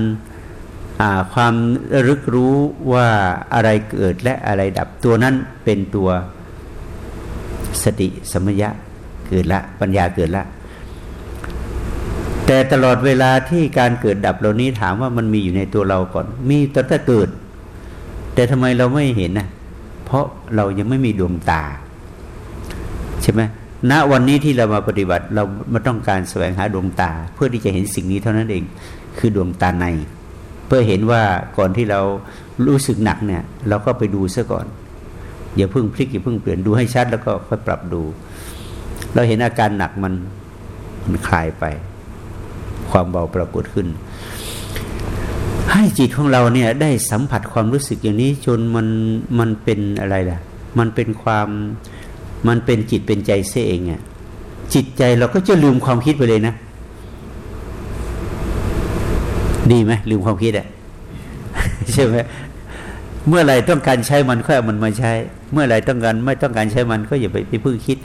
ความรึกรู้ว่าอะไรเกิดและอะไรดับตัวนั้นเป็นตัวสติสมยะเกิดละปัญญาเกิดละ แต่ตลอดเวลาที่การเกิดดับเหล่านี้ถามว่ามันมีอยู่ในตัวเราก่อน มีตั้งแต่เกิด แต่ทำไมเราไม่เห็นนะเพราะเรายังไม่มีดวงตา ใช่ไหมณวันนี้ที่เรามาปฏิบัติเรามาต้องการแสวงหาดวงตา เพื่อที่จะเห็นสิ่งนี้เท่านั้นเอง คือดวงตาใน เพื่อเห็นว่าก่อนที่เรารู้สึกหนักเนี่ย เราก็ไปดูซะก่อนอย่าเพิ่งพลิกอย่าเพิ่งเปลี่ยนดูให้ชัดแล้วก็ค่อยปรับดู เราเห็นอาการหนักมันมันคลายไป ความเบาปรากฏขึ้น ให้จิตของเราเนี่ยได้สัมผัสความรู้สึกอย่างนี้จนมันมันเป็นอะไรล่ะ มันเป็นความ มันเป็นจิตเป็นใจเสียเองอะ่ะจิตใจเราก็จะลืมความคิดไปเลยนะ ดีไหมลืมความคิดอะใช่ไหมเมื่อไรต้องการใช้มันก็เอามันมาใช้ เมื่อไรต้องการไม่ต้องการใช้มันก็อย่าไปไปพึ่งคิด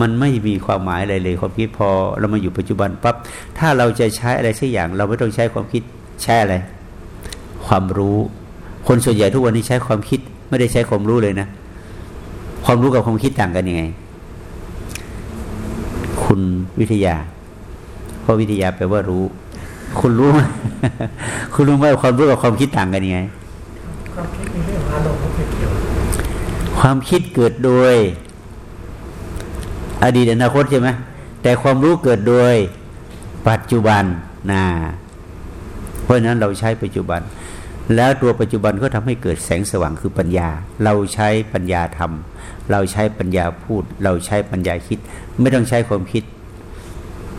มันไม่มีความหมายอะไรเลยความคิดพอเรามาอยู่ปัจจุบันปั๊บถ้าเราจะใช้อะไรสักอย่าง เราไม่ต้องใช้ความคิดใช้อะไร ความรู้ คนส่วนใหญ่ทุกวันนี้ใช้ความคิด ไม่ได้ใช้ความรู้เลยนะ ความรู้กับความคิดต่างกันยังไง คุณวิทยา เพราะวิทยาแปลว่ารู้ คุณรู้ไหมคุณรู้ไหมความรู้กับความคิดต่างกันยังไง ความคิดในเรื่องอารมณ์ไม่เกี่ยว ความคิดเกิดโดย อดีตอนาคตใช่ไหมแต่ความรู้เกิดโดยปัจจุบันนะเพราะนั้นเราใช้ปัจจุบัน แล้วตัวปัจจุบันก็ทำให้เกิดแสงสว่างคือปัญญา เราใช้ปัญญาทำ เราใช้ปัญญาพูด เราใช้ปัญญาคิด ไม่ต้องใช้ความคิด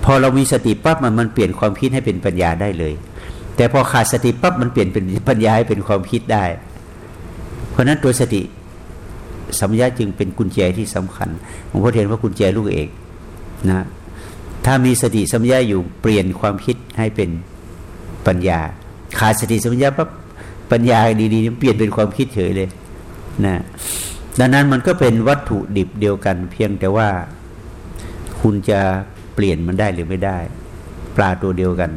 พอเรามีสติปั๊บมันมันเปลี่ยนความคิดให้เป็นปัญญาได้เลย แต่พอขาดสติปั๊บมันเปลี่ยนเป็นปัญญาให้เป็นความคิดได้ เพราะนั้นตัวสติสัมยาจึงเป็นกุญแจที่สำคัญหลวงพ่อเทียนว่ากุญแจลูกเอกนะถ้ามีสติสัมยาอยู่เปลี่ยนความคิดให้เป็นปัญญา ขาดสติสัมยาปั๊บปัญญาดีๆเปลี่ยนเป็นความคิดเฉยเลยนะ ดังนั้นมันก็เป็นวัตถุดิบเดียวกัน เพียงแต่ว่าคุณจะเปลี่ยนมันได้หรือไม่ได้ ปลาตัวเดียวกัน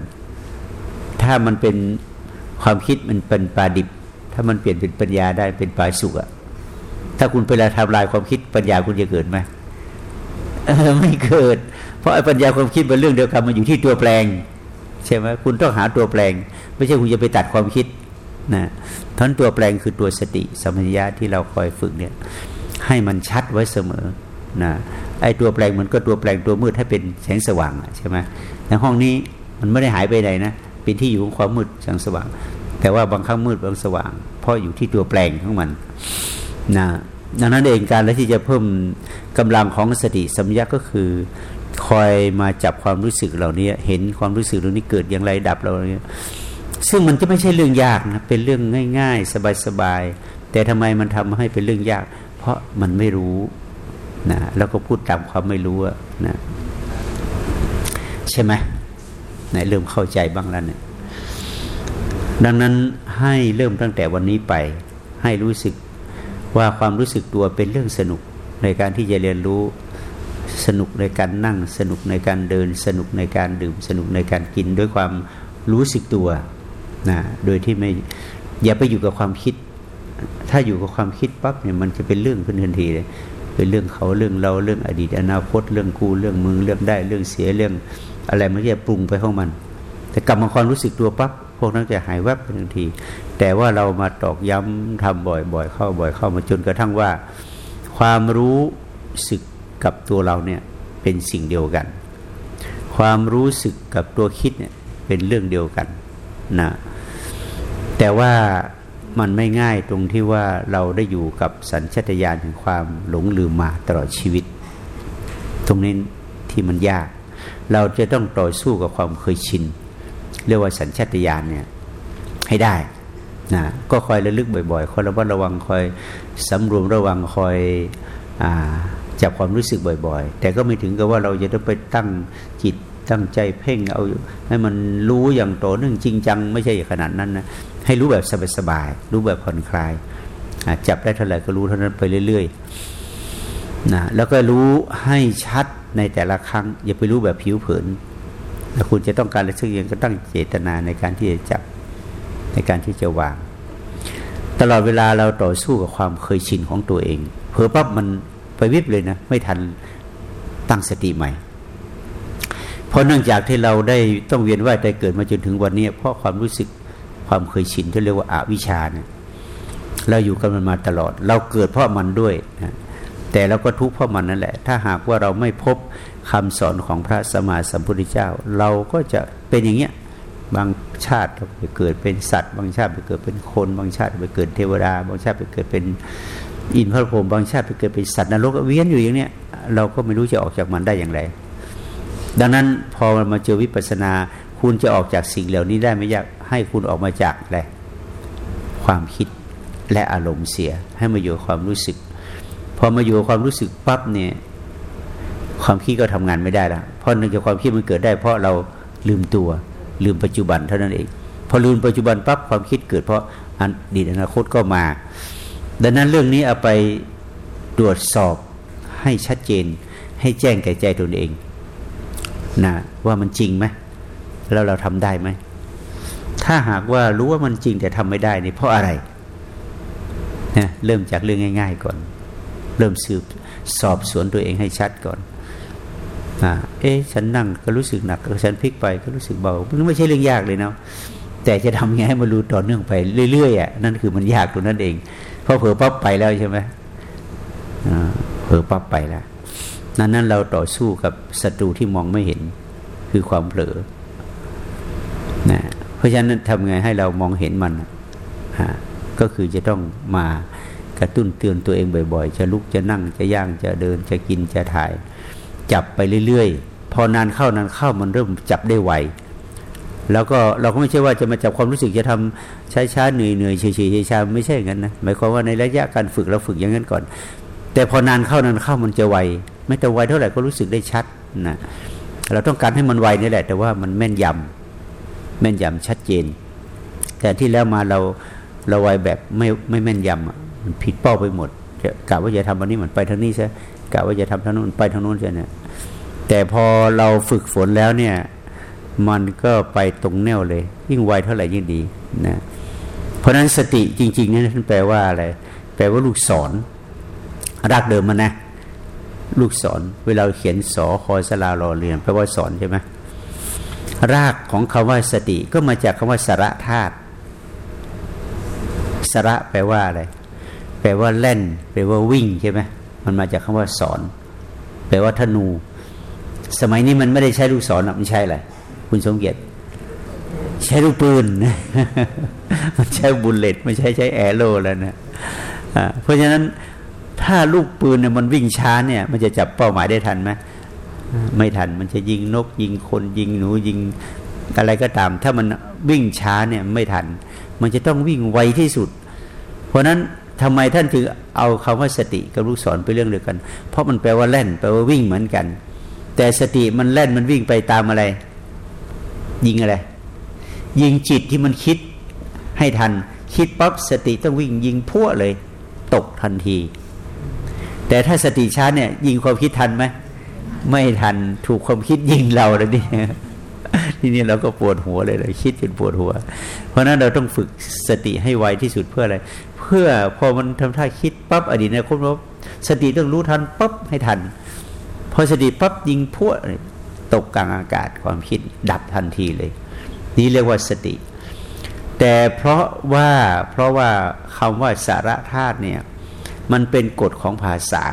ถ้ามันเป็นความคิดมันเป็นปลาดิบ ถ้ามันเปลี่ยนเป็นปัญญาได้เป็นปลาสุกอะถ้าคุณไปละทำลายความคิดปัญญาคุณจะเกิดไหมไม่เกิด เพราะปัญญาความคิดเป็นเรื่องเดียวกันมันอยู่ที่ตัวแปลง ใช่ไหมคุณต้องหาตัวแปลง ไม่ใช่คุณจะไปตัดความคิด นะทั้นตัวแปลงคือตัวสติสมัญญาที่เราคอยฝึกเนี่ยให้มันชัดไว้เสมอนะไอ้ตัวแปลงมันก็ตัวแปลงตัวมืดให้เป็นแสงสว่างใช่ไหมในห้องนี้มันไม่ได้หายไปไหนนะเป็นที่อยู่ของความมืดแสงสว่าง แต่ว่าบางครั้งมืดบางสว่าง เพราะอยู่ที่ตัวแปลงของมันนะดังนั้นเองการและที่จะเพิ่มกำลังของสติสัมยาก็คือ คอยมาจับความรู้สึกเหล่านี้เห็นความรู้สึกเหล่านี้เกิดอย่างไรดับเราเนี้ย ซึ่งมันจะไม่ใช่เรื่องยากนะเป็นเรื่องง่าย ๆ สบายๆแต่ทำไมมันทำให้เป็นเรื่องยาก เพราะมันไม่รู้นะแล้วก็พูดตามความไม่รู้นะใช่ไหมไหนเริ่มเข้าใจบ้างแล้วเนี่ยดังนั้นให้เริ่มตั้งแต่วันนี้ไป ให้รู้สึกว่าความรู้สึกตัวเป็นเรื่องสนุกในการที่จะเรียนรู้สนุกในการนั่ง สนุกในการเดิน สนุกในการดื่ม สนุกในการกินด้วยความรู้สึกตัว นะโดยที่ไม่อย่าไปอยู่กับความคิด ถ้าอยู่กับความคิดปั๊บเนี่ยมันจะเป็นเรื่องขึ้นทันทีเลยเป็นเรื่องเขาเรื่องเราเรื่องอดีต อนาคต เรื่องกูเรื่องมึงเรื่องได้เรื่องเสียเรื่อง อะไรมันจะปรุงไปของมัน แต่กลับมาความรู้สึกตัวปั๊บพวกนั้นจะหายแวบไปทันที แต่ว่าเรามาตอกย้ำทำบ่อยๆ เข้าบ่อยเข้ามาจนกระทั่งว่า ความรู้สึกกับตัวเราเนี่ยเป็นสิ่งเดียวกัน ความรู้สึกกับตัวคิดเนี่ยเป็นเรื่องเดียวกันนะ แต่ว่ามันไม่ง่ายตรงที่ว่าเราได้อยู่กับสัญชาตญาณแห่งความหลงลืมมาตลอดชีวิต ตรงนี้ที่มันยาก เราจะต้องต่อสู้กับความเคยชิน เรียกว่าสัญชาตญาณเนี่ยให้ได้นะก็คอยระลึกบ่อยๆคอยระมัดระวังคอยสำรวมระวังคอยอจับความรู้สึกบ่อย ๆ แต่ก็ไม่ถึงกับว่าเราจะต้องไปตั้งจิตตั้งใจเพ่งเอาให้มันรู้อย่างโตนึ่องจริงจัง ไม่ใช่ขนาดนั้นนะ ให้รู้แบบสบายๆรู้แบบผ่อนคลายจับได้เท่าไหร่ก็รู้เท่านั้นไปเรื่อยๆนะแล้วก็รู้ให้ชัดในแต่ละครั้ง อย่าไปรู้แบบผิวเผินถ้าคุณจะต้องการอะไรสักอย่างก็ตั้งเจตนาในการที่จะจับในการที่จะวาง ตลอดเวลาเราต่อสู้กับความเคยชินของตัวเองเผลอปั๊บมันไปวิบเลยนะ ไม่ทันตั้งสติใหม่ เพราะเนื่องจากที่เราได้ต้องเวียนว่ายใจเกิดมาจนถึงวันนี้ เพราะความรู้สึก ความเคยชินที่เรียกว่าอาวิชาเนี่ยเราอยู่กันมันมาตลอด เราเกิดเพราะมันด้วยนะแต่เราก็ทุกข์เพราะมันนั่นแหละ ถ้าหากว่าเราไม่พบคำสอนของพระสมมาสัมพุทธเจ้า เราก็จะเป็นอย่างเงี้ยบางชาติไปเกิดเป็นสัตว์ บางชาติไปเกิดเป็นคน บางชาติไปเกิดเทวดา บางชาติไปเกิดเป็นอินทร์พระพรมบางชาติไปเกิดเป็นสัตว์นรกเวียนอยู่อย่างเนี้ยเราก็ไม่รู้จะออกจากมันได้อย่างไร ดังนั้นพอมาเจอวิปัสสนา คุณจะออกจากสิ่งเหล่านี้ได้ไม่ยาก ให้คุณออกมาจากอะไรความคิดและอารมณ์เสีย ให้มาอยู่ความรู้สึก พอมาอยู่ความรู้สึกปั๊บเนี่ย ความคิดก็ทำงานไม่ได้ละเพราะเนื่องจากความคิดมันเกิดได้ เพราะเราลืมตัว ลืมปัจจุบันเท่านั้นเอง พอลืมปัจจุบันปั๊บความคิดเกิดเพราะอดีตอนาคตก็มา ดังนั้นเรื่องนี้เอาไปตรวจสอบให้ชัดเจน ให้แจ้งแก่ใจตนเองนะว่ามันจริงไหมแล้วเราทำได้ไหม ถ้าหากว่ารู้ว่ามันจริงแต่ทำไม่ได้นี่เพราะอะไรนะเริ่มจากเรื่องง่าย ๆก่อน เริ่มสืบสอบสวนตัวเองให้ชัดก่อนอเอ๊ะฉันนั่งก็รู้สึกหนักฉันพลิกไปก็รู้สึกเบามันไม่ใช่เรื่องยากเลยเนาะแต่จะทำไงให้มันรู้ต่อเนื่องไปเรื่อยๆอะนั่นคือมันยากตรงนั้นเองเพราะเผลอปั๊บไปแล้วใช่ไหมเผลอปั๊บไปแล้วนั้นนั้นเราต่อสู้กับศัตรูที่มองไม่เห็นคือความเผลอนะ ราะฉะนั้นทำไงให้เรามองเห็นมันก็คือจะต้องมากระตุ้นเตือนตัวเองบ่อย ๆ จะลุกจะนั่งจะย่างจะเดินจะกินจะถ่าย จับไปเรื่อยๆ พอนานเข้านานเข้ามันเริ่มจับได้ไวแล้วก็เราก็ไม่ใช่ว่าจะมาจับความรู้สึกจะทำช้าๆเหนื่อยๆเฉยๆช้าๆไม่ใช่อย่างนั้นนะหมายความว่าในระยะการฝึกเราฝึกอย่างนั้นก่อน แต่พอนานเข้านานเข้ามันจะไวไม่แต่ไวเท่าไหร่ก็รู้สึกได้ชัดนะเราต้องการให้มันไวนี่แหละ แต่ว่ามันแม่นยำ แม่นยำชัดเจน แต่ที่แล้วมาเราเราไวแบบไม่ไม่แม่นยำมันผิดเป้าไปหมดกะว่าจะทำวันนี้มันไปทางนี้ใช่กะว่าจะทำทางนู้นไปทางนู้นใช่เนี่ยแต่พอเราฝึกฝนแล้วเนี่ย มันก็ไปตรงแนวเลย ยิ่งไวเท่าไหร่ยิ่งดีนะเพราะฉะนั้นสติจริงๆนี่ท่านแปลว่าอะไรแปลว่าลูกศรรากเดิมมันนะ ลูกศรเวลาเขียนสอคอยสลารอเรียนแปลว่าสอนใช่ไหม รากของคำว่าสติก็มาจากคำว่าสระธาตุสระแปลว่าอะไรแปลว่าเล่น แปลว่าวิ่งใช่ไหมมันมาจากคำว่าสอน แปลว่าธนู สมัยนี้มันไม่ได้ใช้ลูกศรอะมันใช่อะไรคุณสมเกียรติใช้ลูกปืนมันใช้บุลเลตไม่ใช่ใช้แอโร่แล้วนะเพราะฉะนั้นถ้าลูกปืนเนี่ยมันวิ่งช้าเนี่ย มันจะจับเป้าหมายได้ทันไหม ไม่ทันมันจะยิงนก ยิงคนยิงหนูยิงอะไรก็ตาม ถ้ามันวิ่งช้าเนี่ยไม่ทัน มันจะต้องวิ่งไวที่สุด เพราะนั้นทำไมท่านถึงเอาคำว่าสติกับลูกศรไปเรื่องเดียวกัน เพราะมันแปลว่าแล่นแปลว่าวิ่งเหมือนกัน แต่สติมันแล่นมันวิ่งไปตามอะไร ยิงอะไร ยิงจิตที่มันคิดให้ทัน คิดปั๊บสติต้องวิ่งยิงพัวเลย ตกทันที แต่ถ้าสติช้าเนี่ย ยิงความคิดทันไหม ไม่ทันถูกความคิดยิงเราแล้วนี่ทีนี้เราก็ปวดหัวเลยเลยคิดจนปวดหัว เพราะนั้นเราต้องฝึกสติให้ไวที่สุดเพื่ออะไร เพื่อพอมันทำท่าคิดปั๊บอดีตเนี่ยคุณว่าสติต้องรู้ทันปั๊บให้ทัน พอสติปั๊บยิงพวตกกลางอากาศความคิดดับทันทีเลย นี่เรียกว่าสติ แต่เพราะว่าเพราะว่าคำว่าสาระธาตุเนี่ยมันเป็นกฎของภาษา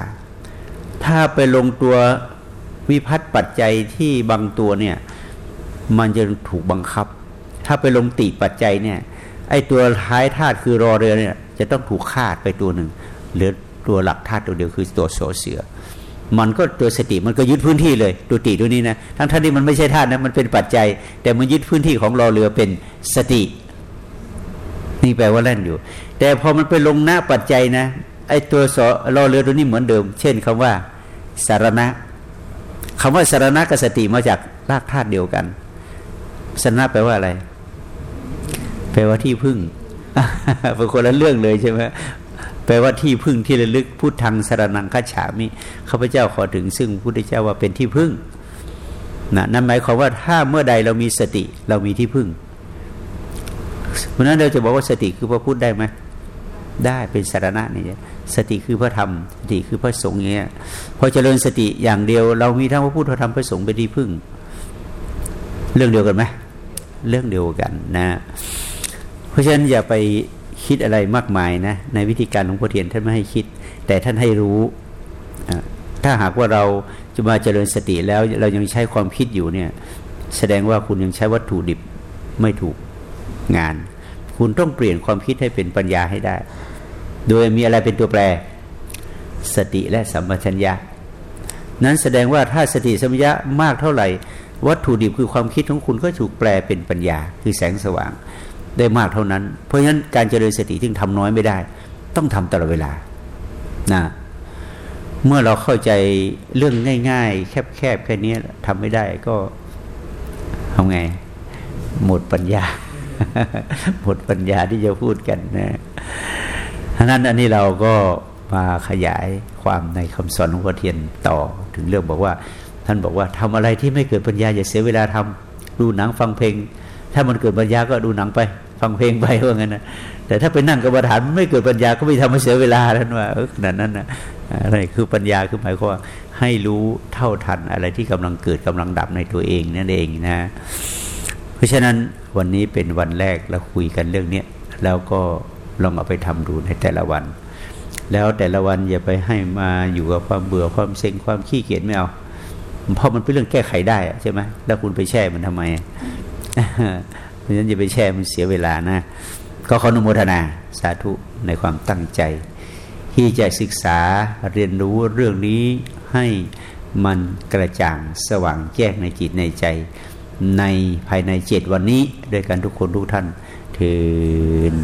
ถ้าไปลงตัว วิพัฒน์ปัจจัยที่บางตัวเนี่ย มันจะถูกบังคับ ถ้าไปลงติปัจจัยเนี่ย ไอ้ตัวท้ายธาตุคือรอเรือเนี่ย จะต้องถูกคาดไปตัวหนึ่งเหลือตัวหลักธาตุตัวเดียวคือตัวโสเสือ มันก็ตัวสติมันก็ยึดพื้นที่เลยตัวติตัวนี้นะทั้งท่านที่มันไม่ใช่ธาตุนะมันเป็นปัจจัย แต่มันยึดพื้นที่ของรอเรือเป็นสตินี่แปลว่าแล่นอยู่ แต่พอมันไปลงหน้าปัจจัยนะไอ้ตัวสรอเรือตัวนี้เหมือนเดิม เช่นคำว่าสารณะ คำว่าสารณะกับสติมาจากรากธาตุเดียวกันสารณะแปลว่าอะไร แปลว่าที่พึ่งเป็นคนละเรื่องเลยใช่ไหมแปลว่าที่พึ่งที่ระลึกพุทธังสารนังคัจฉามิข้าพเจ้าขอถึง ซึ่งพุทธเจ้าว่าเป็นที่พึ่งนะนั่นหมายความว่าถ้าเมื่อใดเรามีสติเรามีที่พึ่งเพราะนั้นเราจะบอกว่าสติคือพระพุทธได้ไหม ได้เป็นสารณะนี่สติคือพระธรรมสติคือพระสงฆ์เงี้ยพอเจริญสติอย่างเดียว เรามีทั้งพระพุทธธรรมพระสงฆ์เป็นที่พึ่ง เรื่องเดียวกันไหมเรื่องเดียวกันนะ เพราะฉะนั้นอย่าไปคิดอะไรมากมายนะ ในวิธีการหลวงพ่อเทียนท่านไม่ให้คิด แต่ท่านให้รู้ ถ้าหากว่าเราจะมาเจริญสติแล้วเรายังใช้ความคิดอยู่เนี่ย แสดงว่าคุณยังใช้วัตถุดิบไม่ถูกงาน คุณต้องเปลี่ยนความคิดให้เป็นปัญญาให้ได้ โดยมีอะไรเป็นตัวแปร สติและสัมปชัญญะ นั้นแสดงว่าถ้าสติสัมปชัญญะมากเท่าไหร่ วัตถุดิบคือความคิดของคุณก็ถูกแปลเป็นปัญญา คือแสงสว่างได้มากเท่านั้น เพราะฉะนั้นการเจริญสติที่ทำน้อยไม่ได้ ต้องทำตลอดเวลานะเมื่อเราเข้าใจเรื่องง่าย ๆ แคบๆแค่นี้ทำไม่ได้ก็ทำไง หมดปัญญา หมดปัญญาที่จะพูดกันนะ ทั้นั้นอันนี้เราก็มาขยายความในคำสอนของพระเทียนต่อถึงเรื่องบอกว่า ท่านบอกว่าทำอะไรที่ไม่เกิดปัญญาอย่าเสียเวลาทำดูหนังฟังเพลง ถ้ามันเกิดปัญญาก็ดูหนังไป ฟังเพลงไปว่างั้นนะแต่ถ้าไปนั่งกรรมฐานไม่เกิดปัญญาก็ไม่ทำให้เสียเวลาท่านว่าเออขนาดนั้นนะอะไรคือปัญญาคือหมายความว่าให้รู้เท่าทันอะไรที่กำลังเกิดกำลังดับในตัวเองนั่นเองนะเพราะฉะนั้นวันนี้เป็นวันแรกเราคุยกันเรื่องเนี้ยแล้วก็ ลองเอาไปทำดูในแต่ละวัน แล้วแต่ละวันอย่าไปให้มาอยู่กับความเบื่อความเซ็งความขี้เกียจไม่เอาเพราะมันเป็นเรื่องแก้ไขได้ใช่ไหมแล้วคุณไปแช่มันทำไมเพราะฉะนั้นอย่าไปแช่มันเสียเวลานะ ก็ขออนุโมทนาสาธุในความตั้งใจ ที่จะศึกษาเรียนรู้เรื่องนี้ให้มันกระจ่างสว่างแจ้งในจิตในใจ ในภายในเจ็ดวันนี้ด้วยกันทุกคนทุกท่านถิด